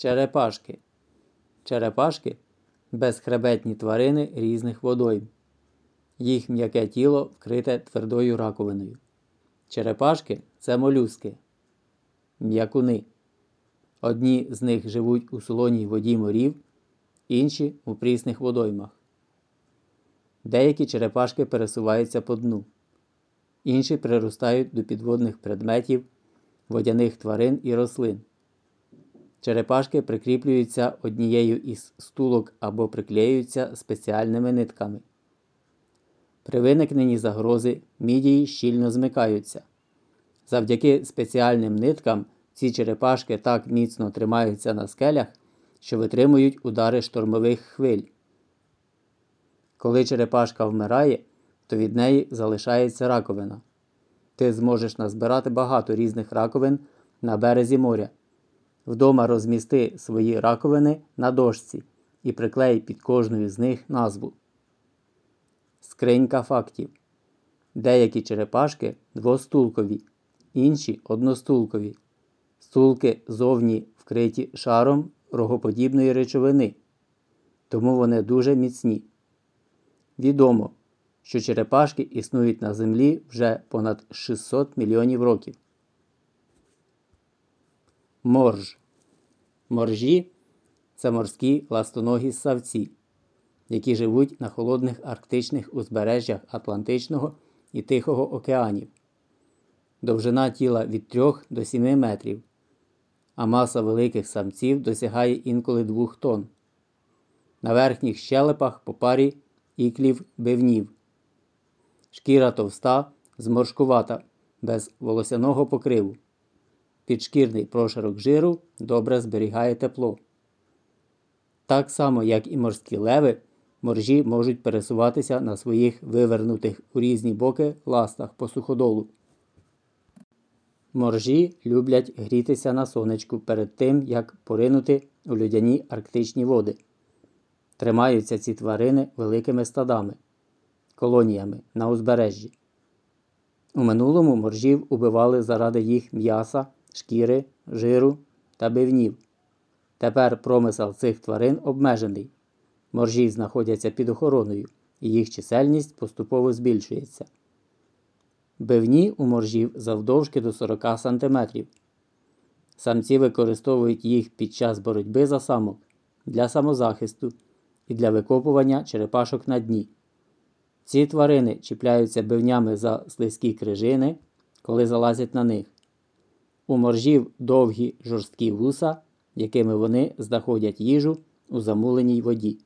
Черепашки. Черепашки безхребетні тварини різних водойм. Їх м'яке тіло вкрите твердою раковиною. Черепашки це молюски. М'якуни. Одні з них живуть у солоній воді морів, інші у прісних водоймах. Деякі черепашки пересуваються по дну, інші приростають до підводних предметів, водяних тварин і рослин. Черепашки прикріплюються однією із стулок або приклеюються спеціальними нитками. При виникненні загрози мідії щільно змикаються. Завдяки спеціальним ниткам ці черепашки так міцно тримаються на скелях, що витримують удари штормових хвиль. Коли черепашка вмирає, то від неї залишається раковина. Ти зможеш назбирати багато різних раковин на березі моря. Вдома розмісти свої раковини на дошці і приклей під кожною з них назву. Скринька фактів. Деякі черепашки двостулкові, інші одностулкові. Стулки зовні вкриті шаром рогоподібної речовини, тому вони дуже міцні. Відомо, що черепашки існують на Землі вже понад 600 мільйонів років. Морж. Моржі це морські ластоногі ссавці, які живуть на холодних арктичних узбережжях Атлантичного і Тихого океанів. Довжина тіла від 3 до 7 метрів, а маса великих самців досягає інколи 2 тонн. На верхніх щелепах по парі іклів бивнів. Шкіра товста, зморшкувата, без волосяного покриву. Підшкірний прошарок жиру добре зберігає тепло. Так само, як і морські леви, моржі можуть пересуватися на своїх вивернутих у різні боки ластах по суходолу. Моржі люблять грітися на сонечку перед тим, як поринути у людяні арктичні води. Тримаються ці тварини великими стадами, колоніями на узбережжі. У минулому моржів убивали заради їх м'яса, шкіри, жиру та бивнів. Тепер промисел цих тварин обмежений. Моржі знаходяться під охороною, і їх чисельність поступово збільшується. Бивні у моржів завдовжки до 40 см. Самці використовують їх під час боротьби за самок для самозахисту і для викопування черепашок на дні. Ці тварини чіпляються бивнями за слизькі крижини, коли залазять на них. У моржів довгі жорсткі вуса, якими вони знаходять їжу у замуленій воді.